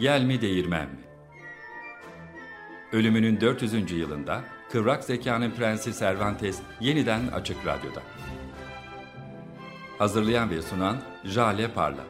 Yel mi değirmen mi? Ölümünün 400. yılında Kıvrak Zekanın Prensi Cervantes yeniden Açık Radyo'da. Hazırlayan ve sunan Jale Parla.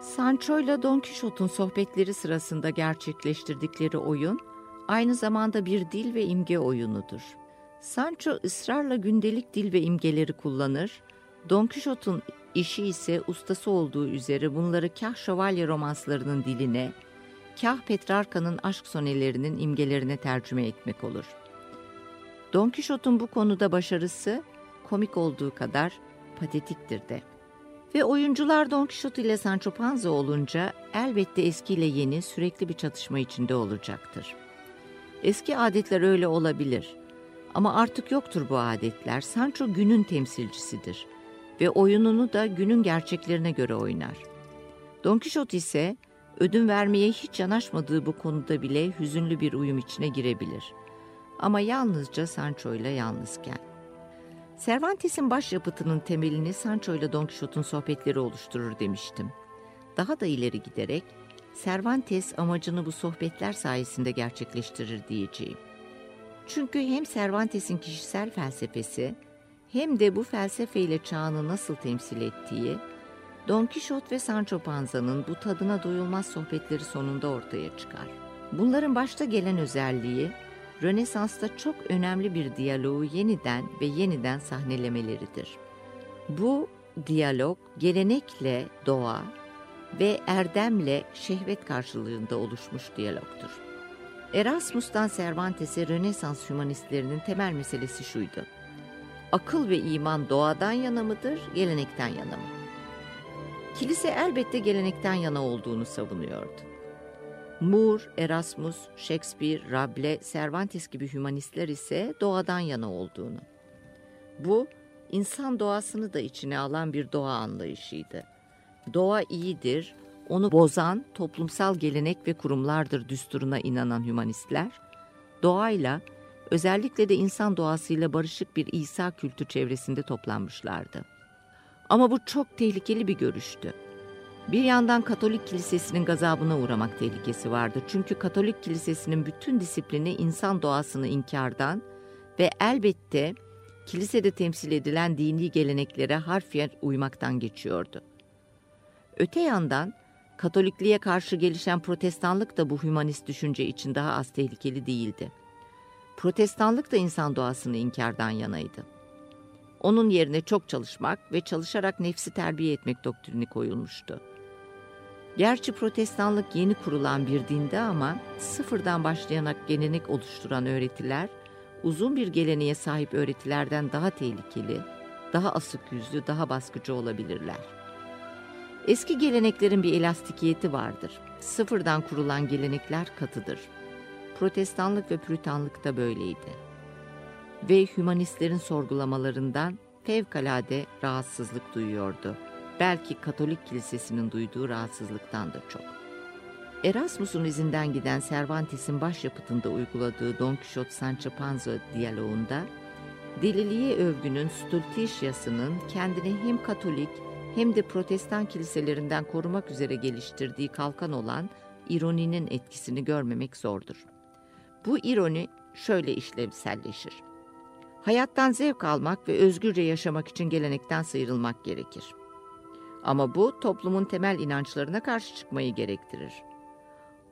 Sancho ile Don Quixote'un sohbetleri sırasında gerçekleştirdikleri oyun aynı zamanda bir dil ve imge oyunudur. Sancho ısrarla gündelik dil ve imgeleri kullanır, Don Quixote'un işi ise ustası olduğu üzere bunları kah şövalye romanslarının diline, kah Petrarca'nın aşk sonelerinin imgelerine tercüme etmek olur. Don Quixote'un bu konuda başarısı komik olduğu kadar patetiktir de. Ve oyuncular Don Quixote ile Sancho Panza olunca elbette eski ile yeni sürekli bir çatışma içinde olacaktır. Eski adetler öyle olabilir ama artık yoktur bu adetler. Sancho günün temsilcisidir ve oyununu da günün gerçeklerine göre oynar. Don Quixote ise ödün vermeye hiç yanaşmadığı bu konuda bile hüzünlü bir uyum içine girebilir. Ama yalnızca Sancho ile yalnızken. Cervantes'in başyapıtının temelini Sancho ile Don Quixote'un sohbetleri oluşturur demiştim. Daha da ileri giderek Cervantes amacını bu sohbetler sayesinde gerçekleştirir diyeceğim. Çünkü hem Cervantes'in kişisel felsefesi hem de bu felsefeyle çağını nasıl temsil ettiği Don Quixote ve Sancho Panza'nın bu tadına doyulmaz sohbetleri sonunda ortaya çıkar. Bunların başta gelen özelliği Rönesans'ta çok önemli bir diyaloğu yeniden ve yeniden sahnelemeleridir. Bu diyalog gelenekle doğa ve erdemle şehvet karşılığında oluşmuş diyalogtur. Erasmus'tan Cervantes'e Rönesans hümanistlerinin temel meselesi şuydu. Akıl ve iman doğadan yana mıdır, gelenekten yana mı? Kilise elbette gelenekten yana olduğunu savunuyordu. Moore, Erasmus, Shakespeare, Rabelais, Cervantes gibi hümanistler ise doğadan yana olduğunu. Bu, insan doğasını da içine alan bir doğa anlayışıydı. Doğa iyidir, onu bozan toplumsal gelenek ve kurumlardır düsturuna inanan hümanistler, doğayla, özellikle de insan doğasıyla barışık bir İsa kültü çevresinde toplanmışlardı. Ama bu çok tehlikeli bir görüştü. Bir yandan Katolik Kilisesi'nin gazabına uğramak tehlikesi vardı. Çünkü Katolik Kilisesi'nin bütün disiplini insan doğasını inkardan ve elbette kilisede temsil edilen dini geleneklere harfiyen uymaktan geçiyordu. Öte yandan Katolikliğe karşı gelişen protestanlık da bu hümanist düşünce için daha az tehlikeli değildi. Protestanlık da insan doğasını inkardan yanaydı. Onun yerine çok çalışmak ve çalışarak nefsi terbiye etmek doktrini koyulmuştu. Gerçi protestanlık yeni kurulan bir dinde ama sıfırdan başlayarak gelenek oluşturan öğretiler, uzun bir geleneğe sahip öğretilerden daha tehlikeli, daha asık yüzlü, daha baskıcı olabilirler. Eski geleneklerin bir elastikiyeti vardır. Sıfırdan kurulan gelenekler katıdır. Protestanlık ve Püritanlık da böyleydi. Ve hümanistlerin sorgulamalarından fevkalade rahatsızlık duyuyordu. Belki Katolik Kilisesi'nin duyduğu rahatsızlıktan da çok. Erasmus'un izinden giden Cervantes'in başyapıtında uyguladığı Don Quixote Sancho Panza diyaloğunda deliliğe övgünün Stultitius'ının kendini hem Katolik hem de Protestan kiliselerinden korumak üzere geliştirdiği kalkan olan ironinin etkisini görmemek zordur. Bu ironi şöyle işlevselleşir. Hayattan zevk almak ve özgürce yaşamak için gelenekten sıyrılmak gerekir. Ama bu toplumun temel inançlarına karşı çıkmayı gerektirir.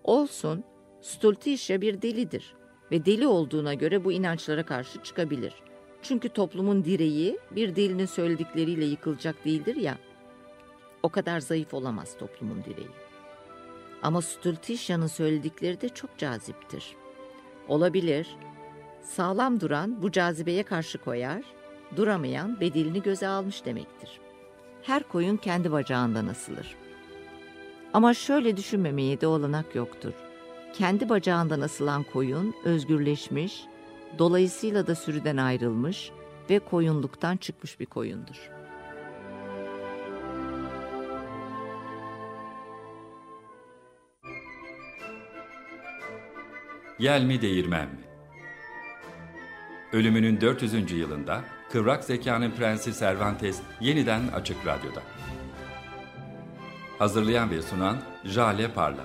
Olsun, Stultitia bir delidir ve deli olduğuna göre bu inançlara karşı çıkabilir. Çünkü toplumun direği bir delinin söyledikleriyle yıkılacak değildir ya. O kadar zayıf olamaz toplumun direği. Ama Stultitia'nın söyledikleri de çok caziptir. Olabilir, sağlam duran bu cazibeye karşı koyar, duramayan bedelini göze almış demektir. Her koyun kendi bacağından asılır. Ama şöyle düşünmemeye de olanak yoktur. Kendi bacağından asılan koyun özgürleşmiş, dolayısıyla da sürüden ayrılmış ve koyunluktan çıkmış bir koyundur. Yel mi değirmen mi? Ölümünün 400. yılında Kıvrak Zekanın Prensi Cervantes yeniden Açık Radyo'da. Hazırlayan ve sunan Jale Parla.